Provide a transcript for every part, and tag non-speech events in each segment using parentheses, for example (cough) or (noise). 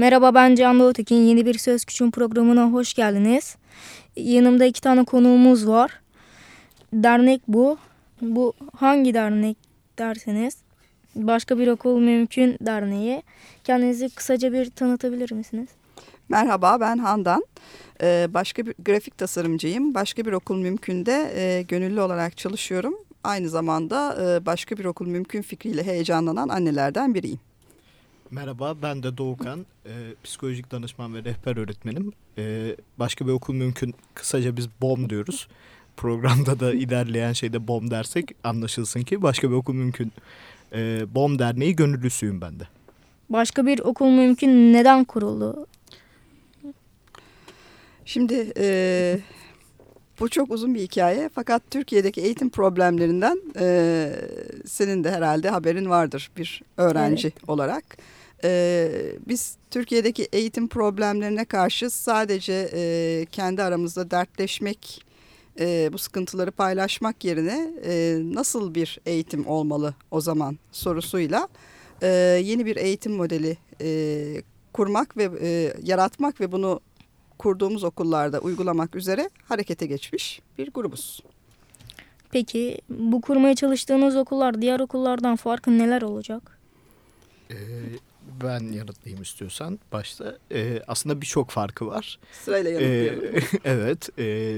Merhaba ben Can Doğutekin. Yeni bir Söz Küçüğün programına hoş geldiniz. Yanımda iki tane konuğumuz var. Dernek bu. Bu hangi dernek derseniz Başka Bir Okul Mümkün Derneği. Kendinizi kısaca bir tanıtabilir misiniz? Merhaba ben Handan. Ee, başka bir grafik tasarımcıyım. Başka bir okul mümkünde e, gönüllü olarak çalışıyorum. Aynı zamanda e, başka bir okul mümkün fikriyle heyecanlanan annelerden biriyim. Merhaba ben de Doğukan. E, psikolojik danışman ve rehber öğretmenim. E, başka bir okul mümkün kısaca biz BOM diyoruz. Programda da (laughs) ilerleyen şeyde BOM dersek anlaşılsın ki başka bir okul mümkün. E, BOM derneği gönüllüsüyüm ben de. Başka bir okul mümkün neden kuruldu? Şimdi e, bu çok uzun bir hikaye fakat Türkiye'deki eğitim problemlerinden e, senin de herhalde haberin vardır bir öğrenci evet. olarak. E, biz Türkiye'deki eğitim problemlerine karşı sadece e, kendi aramızda dertleşmek, e, bu sıkıntıları paylaşmak yerine e, nasıl bir eğitim olmalı o zaman sorusuyla e, yeni bir eğitim modeli e, kurmak ve e, yaratmak ve bunu kurduğumuz okullarda uygulamak üzere harekete geçmiş bir grubuz. Peki bu kurmaya çalıştığınız okullar diğer okullardan farkı neler olacak? Ee, ben yanıtlayayım istiyorsan başta. Ee, aslında birçok farkı var. Sırayla yanıtlayalım. (laughs) Ee, evet. E,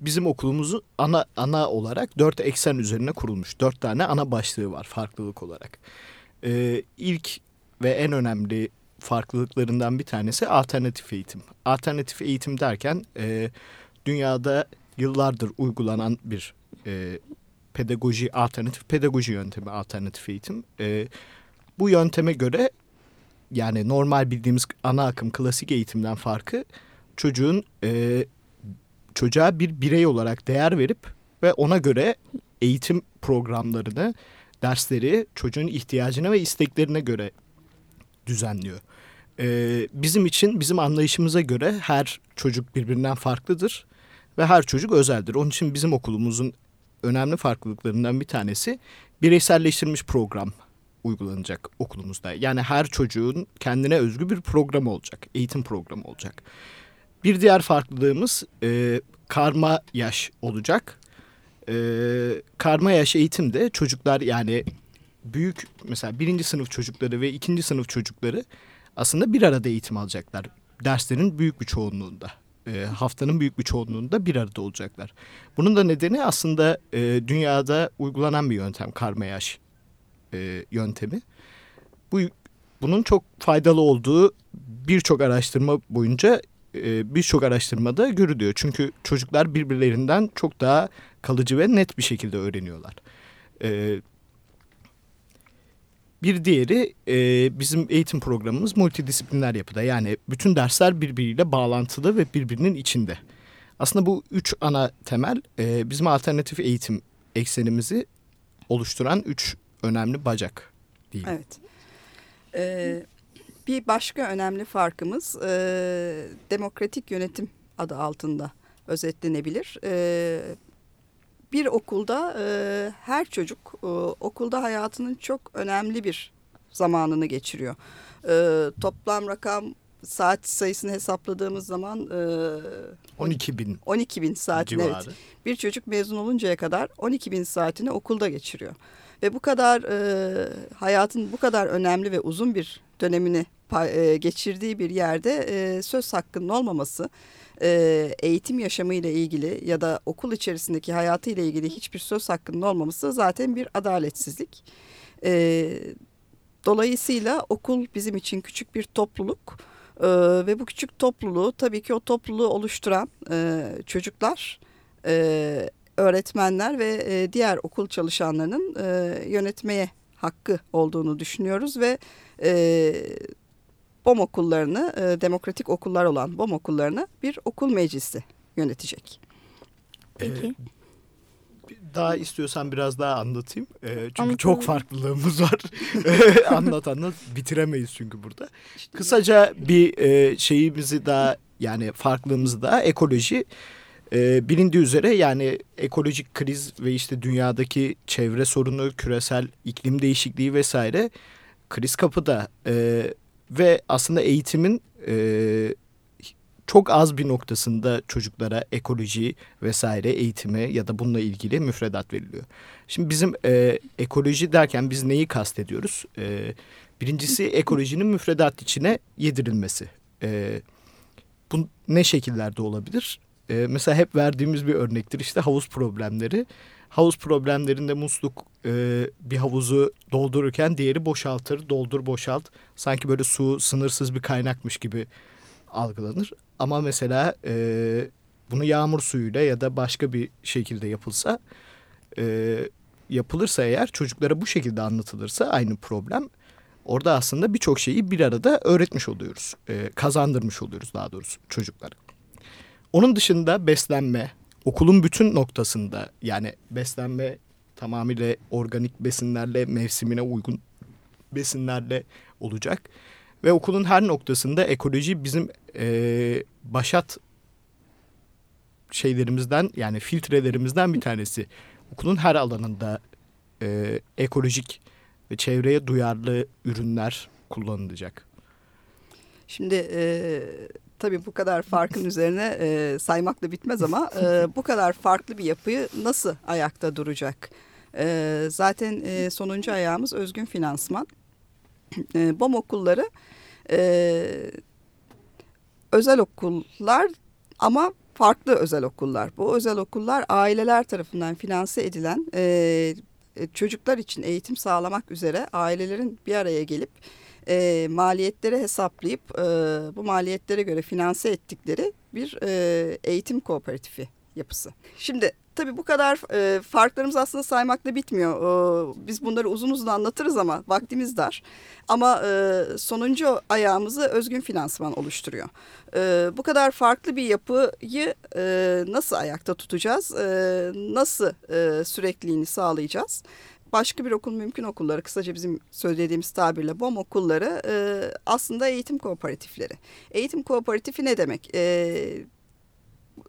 bizim okulumuzu ana ana olarak dört eksen üzerine kurulmuş. Dört tane ana başlığı var farklılık olarak. Ee, ilk ve en önemli farklılıklarından bir tanesi alternatif eğitim. Alternatif eğitim derken e, dünyada yıllardır uygulanan bir e, pedagoji, alternatif pedagoji yöntemi alternatif eğitim. E, bu yönteme göre yani normal bildiğimiz ana akım klasik eğitimden farkı çocuğun e, çocuğa bir birey olarak değer verip ve ona göre eğitim programlarını, dersleri çocuğun ihtiyacına ve isteklerine göre düzenliyor. Ee, bizim için, bizim anlayışımıza göre her çocuk birbirinden farklıdır ve her çocuk özeldir. Onun için bizim okulumuzun önemli farklılıklarından bir tanesi bireyselleştirilmiş program uygulanacak okulumuzda. Yani her çocuğun kendine özgü bir program olacak, eğitim programı olacak. Bir diğer farklılığımız e, karma yaş olacak. E, karma yaş eğitimde çocuklar yani büyük mesela birinci sınıf çocukları ve ikinci sınıf çocukları aslında bir arada eğitim alacaklar. Derslerin büyük bir çoğunluğunda. E, haftanın büyük bir çoğunluğunda bir arada olacaklar. Bunun da nedeni aslında e, dünyada uygulanan bir yöntem karma yaş e, yöntemi. Bu bunun çok faydalı olduğu birçok araştırma boyunca e, birçok araştırmada görülüyor. Çünkü çocuklar birbirlerinden çok daha kalıcı ve net bir şekilde öğreniyorlar. E, bir diğeri e, bizim eğitim programımız multidisipliner yapıda. Yani bütün dersler birbiriyle bağlantılı ve birbirinin içinde. Aslında bu üç ana temel e, bizim alternatif eğitim eksenimizi oluşturan üç önemli bacak diyeyim. Evet. Ee, bir başka önemli farkımız e, demokratik yönetim adı altında özetlenebilir. E, bir okulda e, her çocuk e, okulda hayatının çok önemli bir zamanını geçiriyor. E, toplam rakam saat sayısını hesapladığımız zaman e, 12 bin 12 bin saat evet. Bir çocuk mezun oluncaya kadar 12 bin saatini okulda geçiriyor. Ve bu kadar e, hayatın bu kadar önemli ve uzun bir dönemini e, geçirdiği bir yerde e, söz hakkının olmaması e, eğitim yaşamı ile ilgili ya da okul içerisindeki hayatı ile ilgili hiçbir söz hakkının olmaması zaten bir adaletsizlik. E, dolayısıyla okul bizim için küçük bir topluluk e, ve bu küçük topluluğu tabii ki o topluluğu oluşturan e, çocuklar, e, öğretmenler ve e, diğer okul çalışanlarının e, yönetmeye hakkı olduğunu düşünüyoruz ve e, BOM okullarını, e, demokratik okullar olan BOM okullarını bir okul meclisi yönetecek. Peki. Ee, daha istiyorsan biraz daha anlatayım. Ee, çünkü Anlatalım. çok farklılığımız var. (laughs) (laughs) anlat anlat bitiremeyiz çünkü burada. Kısaca bir e, şeyimizi daha yani farklılığımızı daha ekoloji e, bilindiği üzere yani ekolojik kriz ve işte dünyadaki çevre sorunu, küresel iklim değişikliği vesaire kriz kapıda. E, ve aslında eğitimin e, çok az bir noktasında çocuklara ekoloji vesaire eğitimi ya da bununla ilgili müfredat veriliyor. Şimdi bizim e, ekoloji derken biz neyi kastediyoruz? E, birincisi ekolojinin müfredat içine yedirilmesi. E, bu ne şekillerde olabilir? E, mesela hep verdiğimiz bir örnektir işte havuz problemleri. Havuz problemlerinde musluk e, bir havuzu doldururken diğeri boşaltır, doldur boşalt. Sanki böyle su sınırsız bir kaynakmış gibi algılanır. Ama mesela e, bunu yağmur suyuyla ya da başka bir şekilde yapılsa e, yapılırsa eğer çocuklara bu şekilde anlatılırsa aynı problem orada aslında birçok şeyi bir arada öğretmiş oluyoruz. E, kazandırmış oluyoruz daha doğrusu çocuklara. Onun dışında beslenme okulun bütün noktasında yani beslenme tamamıyla organik besinlerle mevsimine uygun besinlerle olacak. Ve okulun her noktasında ekoloji bizim e, başat şeylerimizden yani filtrelerimizden bir tanesi. Okulun her alanında e, ekolojik ve çevreye duyarlı ürünler kullanılacak. Şimdi e, tabii bu kadar farkın üzerine e, saymakla bitmez ama e, bu kadar farklı bir yapıyı nasıl ayakta duracak? E, zaten e, sonuncu ayağımız özgün finansman. E, BOM okulları e, özel okullar ama farklı özel okullar. Bu özel okullar aileler tarafından finanse edilen e, çocuklar için eğitim sağlamak üzere ailelerin bir araya gelip e, maliyetleri hesaplayıp e, bu maliyetlere göre finanse ettikleri bir e, eğitim kooperatifi yapısı. Şimdi tabii bu kadar e, farklarımız aslında saymakla bitmiyor. E, biz bunları uzun uzun anlatırız ama vaktimiz dar. Ama e, sonuncu ayağımızı özgün finansman oluşturuyor. E, bu kadar farklı bir yapıyı e, nasıl ayakta tutacağız? E, nasıl e, sürekliliğini sağlayacağız? Başka bir okul mümkün okulları kısaca bizim söylediğimiz tabirle BOM okulları e, aslında eğitim kooperatifleri. Eğitim kooperatifi ne demek? E,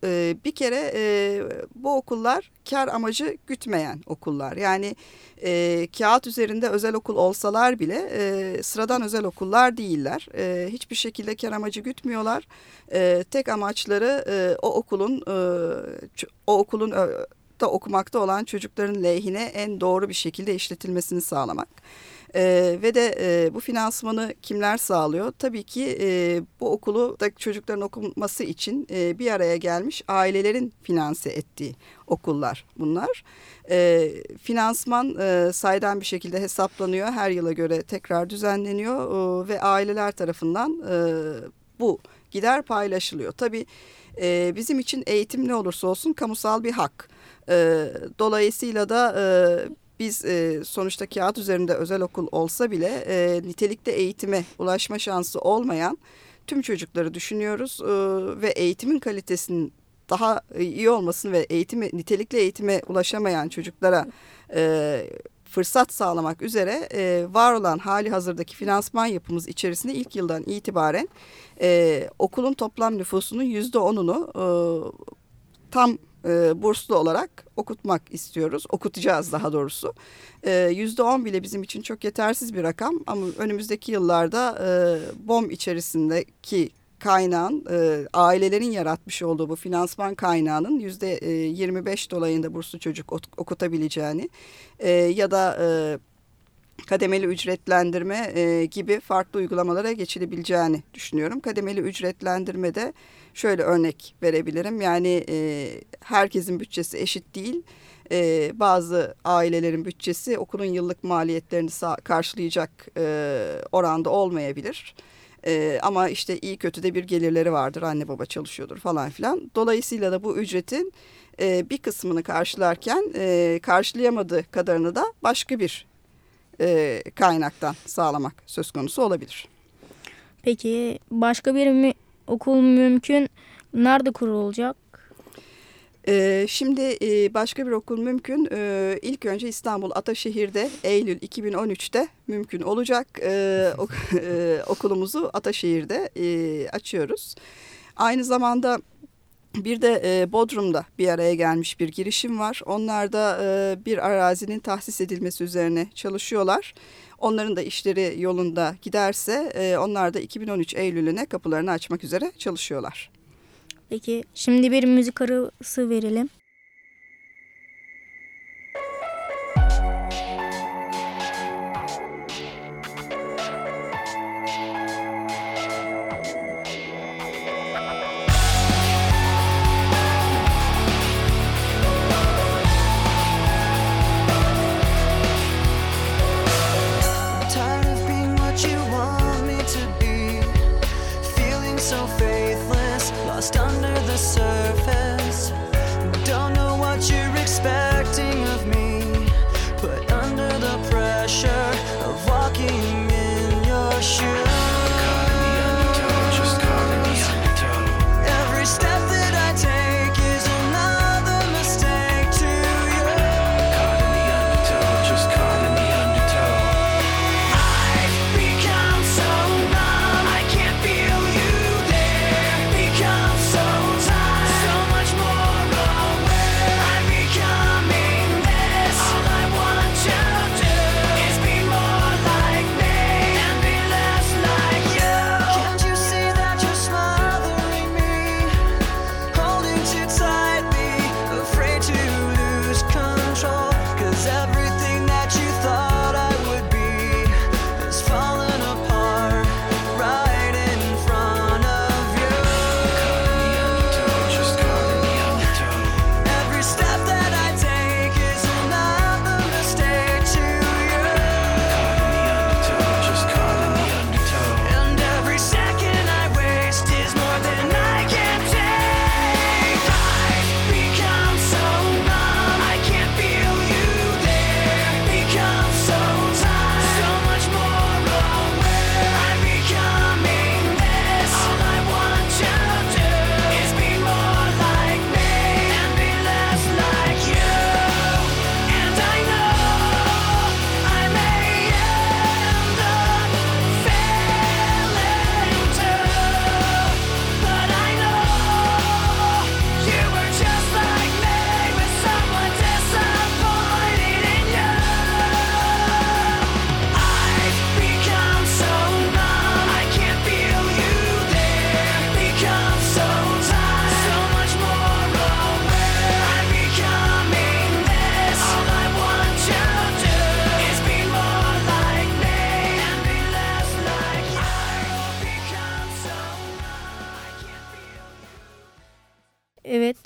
e, bir kere e, bu okullar kar amacı gütmeyen okullar. Yani e, kağıt üzerinde özel okul olsalar bile e, sıradan özel okullar değiller. E, hiçbir şekilde kar amacı gütmüyorlar. E, tek amaçları e, o okulun e, o okulun da okumakta olan çocukların lehine en doğru bir şekilde işletilmesini sağlamak. Ee, ve de e, bu finansmanı kimler sağlıyor? Tabii ki e, bu okulu da çocukların okuması için e, bir araya gelmiş ailelerin finanse ettiği okullar bunlar. E, finansman e, saydan bir şekilde hesaplanıyor. Her yıla göre tekrar düzenleniyor e, ve aileler tarafından e, bu gider paylaşılıyor. Tabii e, bizim için eğitim ne olursa olsun kamusal bir hak. E, dolayısıyla da e, biz e, sonuçta kağıt üzerinde özel okul olsa bile e, nitelikli eğitime ulaşma şansı olmayan tüm çocukları düşünüyoruz. E, ve eğitimin kalitesinin daha iyi olmasını ve eğitimi nitelikli eğitime ulaşamayan çocuklara e, fırsat sağlamak üzere e, var olan hali hazırdaki finansman yapımız içerisinde ilk yıldan itibaren e, okulun toplam nüfusunun yüzde onunu e, tam e, burslu olarak okutmak istiyoruz. Okutacağız daha doğrusu. E, yüzde on bile bizim için çok yetersiz bir rakam ama önümüzdeki yıllarda e, BOM içerisindeki kaynağın e, ailelerin yaratmış olduğu bu finansman kaynağının yüzde e, 25 dolayında burslu çocuk okutabileceğini e, ya da e, kademeli ücretlendirme e, gibi farklı uygulamalara geçilebileceğini düşünüyorum. Kademeli ücretlendirmede şöyle örnek verebilirim. Yani e, herkesin bütçesi eşit değil. E, bazı ailelerin bütçesi okulun yıllık maliyetlerini karşılayacak e, oranda olmayabilir. E, ama işte iyi kötü de bir gelirleri vardır. Anne baba çalışıyordur falan filan. Dolayısıyla da bu ücretin e, bir kısmını karşılarken e, karşılayamadığı kadarını da başka bir e, kaynaktan sağlamak söz konusu olabilir. Peki başka bir okul mümkün nerede kurulacak? Ee, şimdi e, başka bir okul mümkün. Ee, ilk önce İstanbul Ataşehir'de Eylül 2013'te mümkün olacak. Ee, ok (laughs) e, okulumuzu Ataşehir'de e, açıyoruz. Aynı zamanda bir de e, Bodrum'da bir araya gelmiş bir girişim var. Onlar da e, bir arazinin tahsis edilmesi üzerine çalışıyorlar. Onların da işleri yolunda giderse e, onlar da 2013 Eylül'üne kapılarını açmak üzere çalışıyorlar. Peki şimdi bir müzik arası verelim. so faithless, lost under the surface.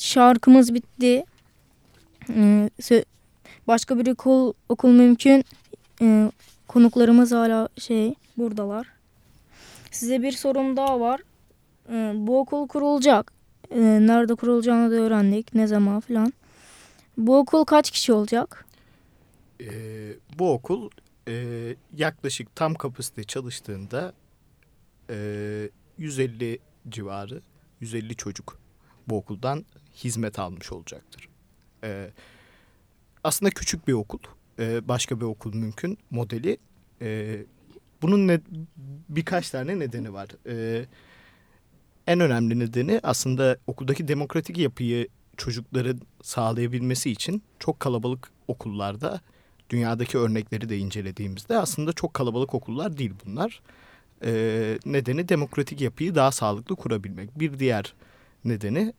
Şarkımız bitti. Ee, başka bir okul, okul mümkün. Ee, konuklarımız hala şey buradalar. Size bir sorum daha var. Ee, bu okul kurulacak. Nerede kurulacağını da öğrendik. Ne zaman falan. Bu okul kaç kişi olacak? Ee, bu okul e, yaklaşık tam kapasite çalıştığında e, 150 civarı 150 çocuk bu okuldan hizmet almış olacaktır. E, aslında küçük bir okul, e, başka bir okul mümkün modeli. E, bunun ne, birkaç tane nedeni var. E, en önemli nedeni aslında okuldaki demokratik yapıyı çocukların sağlayabilmesi için çok kalabalık okullarda dünyadaki örnekleri de incelediğimizde aslında çok kalabalık okullar değil bunlar. Ee, nedeni demokratik yapıyı daha sağlıklı kurabilmek. Bir diğer nedeni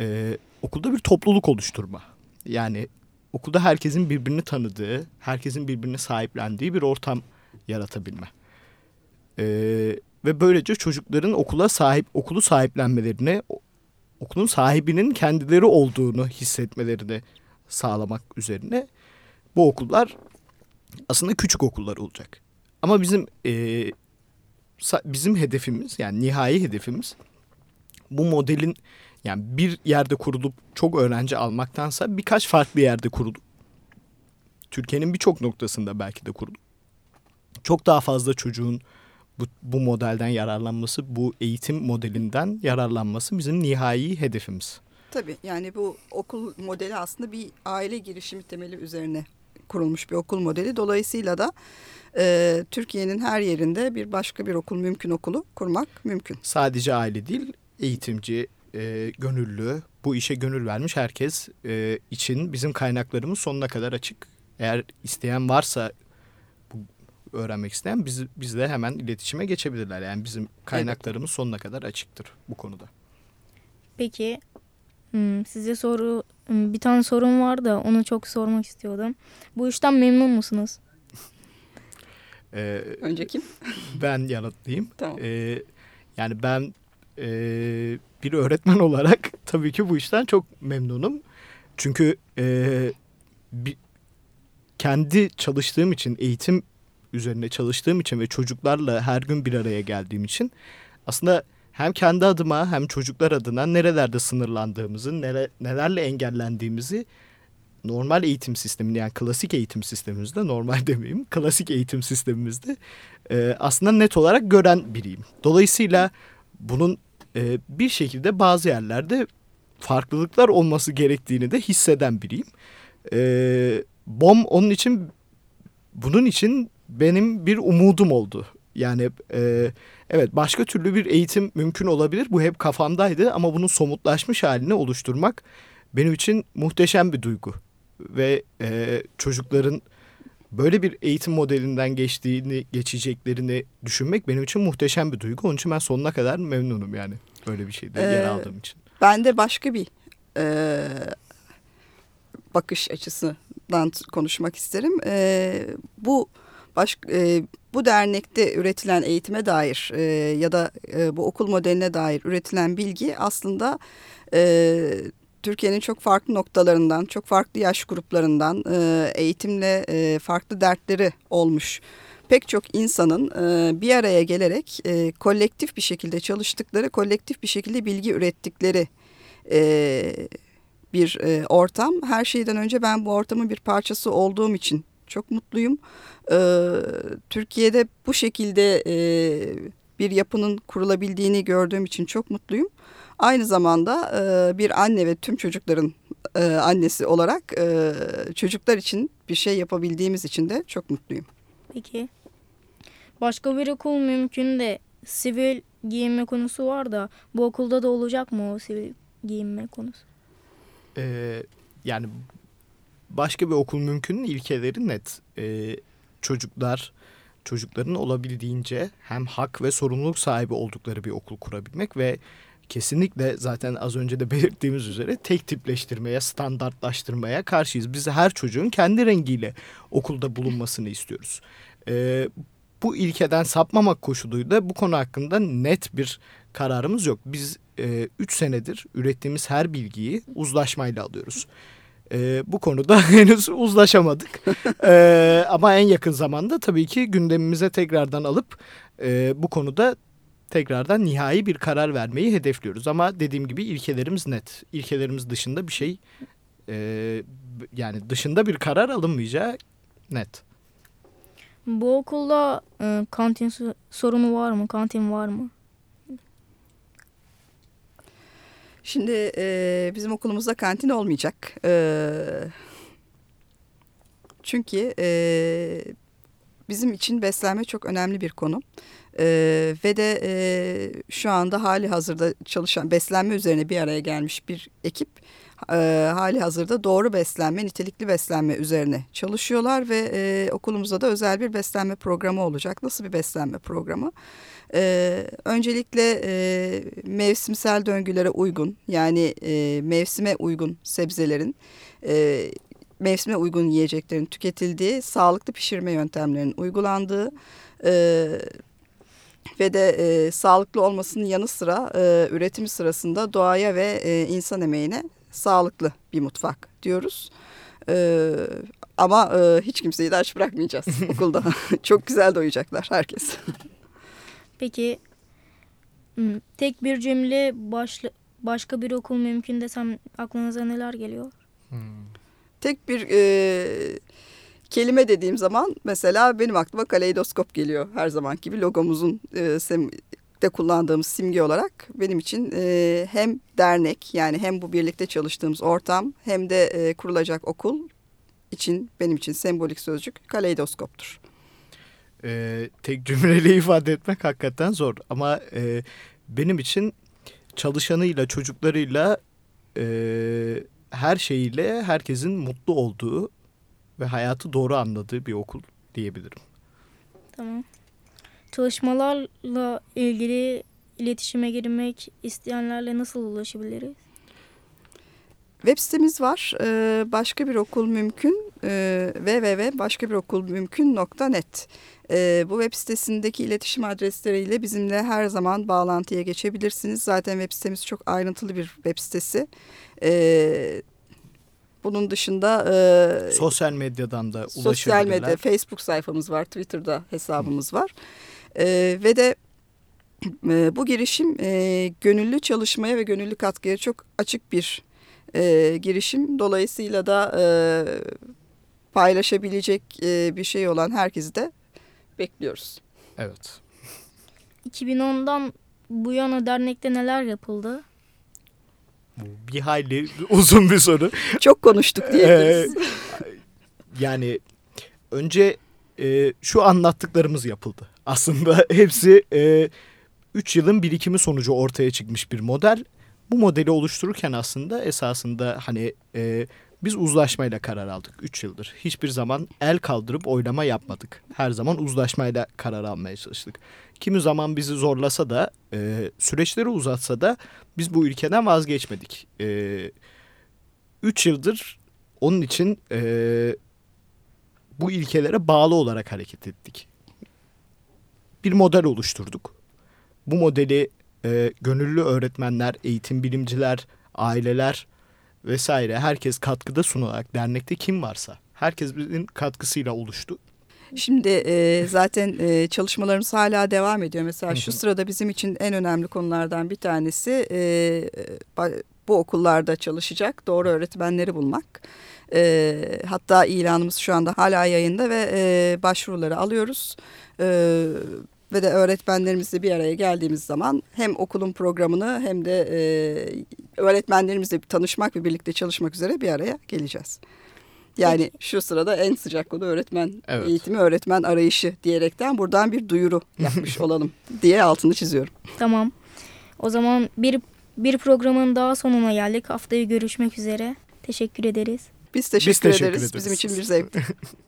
e, okulda bir topluluk oluşturma. Yani okulda herkesin birbirini tanıdığı, herkesin birbirini sahiplendiği bir ortam yaratabilme. E, ve böylece çocukların okula sahip, okulu sahiplenmelerini, okulun sahibinin kendileri olduğunu hissetmelerini sağlamak üzerine bu okullar aslında küçük okullar olacak. Ama bizim e, bizim hedefimiz yani nihai hedefimiz bu modelin yani bir yerde kurulup çok öğrenci almaktansa birkaç farklı yerde kurulup Türkiye'nin birçok noktasında belki de kurulup çok daha fazla çocuğun bu, bu modelden yararlanması, bu eğitim modelinden yararlanması bizim nihai hedefimiz. Tabii yani bu okul modeli aslında bir aile girişimi temeli üzerine kurulmuş bir okul modeli. Dolayısıyla da e, Türkiye'nin her yerinde bir başka bir okul mümkün okulu kurmak mümkün. Sadece aile değil, eğitimci, e, gönüllü, bu işe gönül vermiş herkes e, için bizim kaynaklarımız sonuna kadar açık. Eğer isteyen varsa bu öğrenmek isteyen biz, bizle hemen iletişime geçebilirler. Yani bizim kaynaklarımız evet. sonuna kadar açıktır bu konuda. Peki hmm, size soru hmm, bir tane sorum var da onu çok sormak istiyordum. Bu işten memnun musunuz? ee, Önce kim? Ben yanıtlayayım. tamam. Ee, yani ben e, bir öğretmen (laughs) olarak tabii ki bu işten çok memnunum. Çünkü e, bir, kendi çalıştığım için, eğitim üzerine çalıştığım için ve çocuklarla her gün bir araya geldiğim için aslında hem kendi adıma hem çocuklar adına nerelerde sınırlandığımızı, nere, nelerle engellendiğimizi normal eğitim sisteminde yani klasik eğitim sistemimizde normal (laughs) demeyeyim klasik eğitim sistemimizde e, aslında net olarak gören biriyim. Dolayısıyla bunun e, bir şekilde bazı yerlerde farklılıklar olması gerektiğini de hisseden biriyim. E, BOM onun için bunun için benim bir umudum oldu. Yani e, evet başka türlü bir eğitim mümkün olabilir. Bu hep kafamdaydı ama bunun somutlaşmış halini oluşturmak benim için muhteşem bir duygu. Ve e, çocukların böyle bir eğitim modelinden geçtiğini, geçeceklerini düşünmek benim için muhteşem bir duygu. Onun için ben sonuna kadar memnunum yani böyle bir şeyde ee, yer aldığım için. Ben de başka bir e, bakış açısından konuşmak isterim. E, bu baş, e, bu dernekte üretilen eğitime dair e, ya da e, bu okul modeline dair üretilen bilgi aslında e, Türkiye'nin çok farklı noktalarından, çok farklı yaş gruplarından e, eğitimle e, farklı dertleri olmuş pek çok insanın e, bir araya gelerek kolektif bir şekilde çalıştıkları, kolektif bir şekilde bilgi ürettikleri bir ortam. Her şeyden önce ben bu ortamın bir parçası olduğum için çok mutluyum. Türkiye'de bu şekilde bir yapının kurulabildiğini gördüğüm için çok mutluyum. Aynı zamanda e, bir anne ve tüm çocukların e, annesi olarak e, çocuklar için bir şey yapabildiğimiz için de çok mutluyum. Peki. Başka bir okul mümkün de sivil giyinme konusu var da bu okulda da olacak mı o sivil giyinme konusu? Ee, yani başka bir okul mümkün ilkeleri net. Ee, çocuklar çocukların olabildiğince hem hak ve sorumluluk sahibi oldukları bir okul kurabilmek ve kesinlikle zaten az önce de belirttiğimiz üzere tek tipleştirmeye, standartlaştırmaya karşıyız. Biz her çocuğun kendi rengiyle okulda bulunmasını istiyoruz. Ee, bu ilkeden sapmamak koşuluyla bu konu hakkında net bir kararımız yok. Biz 3 e, üç senedir ürettiğimiz her bilgiyi uzlaşmayla alıyoruz. E, bu konuda (laughs) henüz uzlaşamadık. e, ama en yakın zamanda tabii ki gündemimize tekrardan alıp e, bu konuda tekrardan nihai bir karar vermeyi hedefliyoruz. Ama dediğim gibi ilkelerimiz net. İlkelerimiz dışında bir şey e, yani dışında bir karar alınmayacağı net. Bu okulda e, kantin sorunu var mı? Kantin var mı? Şimdi e, bizim okulumuzda kantin olmayacak. E, çünkü e, bizim için beslenme çok önemli bir konu. E, ve de e, şu anda hali hazırda çalışan beslenme üzerine bir araya gelmiş bir ekip e, hali hazırda doğru beslenme, nitelikli beslenme üzerine çalışıyorlar ve e, okulumuzda da özel bir beslenme programı olacak. Nasıl bir beslenme programı? E, öncelikle e, mevsimsel döngülere uygun yani e, mevsime uygun sebzelerin e, mevsime uygun yiyeceklerin tüketildiği, sağlıklı pişirme yöntemlerinin uygulandığı e, ve de e, sağlıklı olmasının yanı sıra e, üretim sırasında doğaya ve e, insan emeğine sağlıklı bir mutfak diyoruz. E, ama e, hiç kimseyi de aç bırakmayacağız (laughs) okulda. (laughs) Çok güzel doyacaklar herkes. (laughs) Peki tek bir cümle başla, başka bir okul mümkün desem aklınıza neler geliyor? Hmm. Tek bir e, kelime dediğim zaman mesela benim aklıma kaleidoskop geliyor her zaman gibi logomuzun e, de kullandığımız simge olarak benim için e, hem dernek yani hem bu birlikte çalıştığımız ortam hem de e, kurulacak okul için benim için sembolik sözcük kaleidoskoptur e, tek cümleyle (laughs) ifade etmek hakikaten zor. Ama e, benim için çalışanıyla, çocuklarıyla e, her şeyiyle herkesin mutlu olduğu ve hayatı doğru anladığı bir okul diyebilirim. Tamam. Çalışmalarla ilgili iletişime girmek isteyenlerle nasıl ulaşabiliriz? Web sitemiz var. Ee, başka bir okul mümkün. Ee, www.başkabirokulmümkün.net ee, Bu web sitesindeki iletişim adresleriyle bizimle her zaman bağlantıya geçebilirsiniz. Zaten web sitemiz çok ayrıntılı bir web sitesi. Ee, bunun dışında e, sosyal medyadan da ulaşabilirler. Sosyal medya, Facebook sayfamız var, Twitter'da hesabımız var. Ee, ve de e, bu girişim e, gönüllü çalışmaya ve gönüllü katkıya çok açık bir e, girişim. Dolayısıyla da e, paylaşabilecek e, bir şey olan herkesi de bekliyoruz. Evet. 2010'dan bu yana dernekte neler yapıldı? Bir hayli uzun bir soru. Çok konuştuk diyebiliriz. Ee, yani önce e, şu anlattıklarımız yapıldı. Aslında (laughs) hepsi 3 e, yılın birikimi sonucu ortaya çıkmış bir model bu modeli oluştururken aslında esasında hani e, biz uzlaşmayla karar aldık 3 yıldır. Hiçbir zaman el kaldırıp oylama yapmadık. Her zaman uzlaşmayla karar almaya çalıştık. Kimi zaman bizi zorlasa da e, süreçleri uzatsa da biz bu ülkeden vazgeçmedik. 3 e, üç yıldır onun için e, bu ilkelere bağlı olarak hareket ettik. Bir model oluşturduk. Bu modeli e, gönüllü öğretmenler, eğitim bilimciler, aileler vesaire herkes katkıda sunarak dernekte kim varsa herkesin katkısıyla oluştu. Şimdi e, zaten e, çalışmalarımız hala devam ediyor. Mesela şu sırada bizim için en önemli konulardan bir tanesi e, bu okullarda çalışacak doğru öğretmenleri bulmak. E, hatta ilanımız şu anda hala yayında ve e, başvuruları alıyoruz. E, ve de öğretmenlerimizle bir araya geldiğimiz zaman hem okulun programını hem de e, öğretmenlerimizle tanışmak ve birlikte çalışmak üzere bir araya geleceğiz. Yani şu sırada en sıcak konu öğretmen evet. eğitimi, öğretmen arayışı diyerekten buradan bir duyuru yapmış (laughs) olalım diye altını çiziyorum. Tamam. O zaman bir bir programın daha sonuna geldik. Haftaya görüşmek üzere. Teşekkür ederiz. Biz teşekkür, Biz teşekkür ederiz. ederiz. Bizim için bir zevk. (laughs)